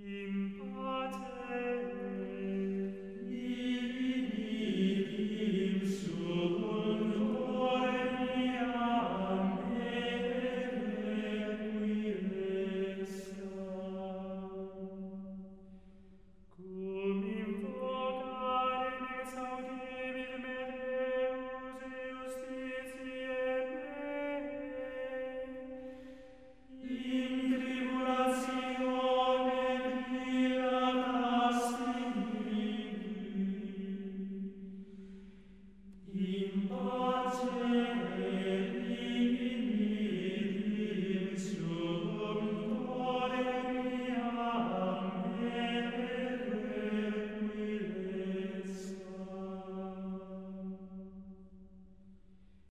Im in pace.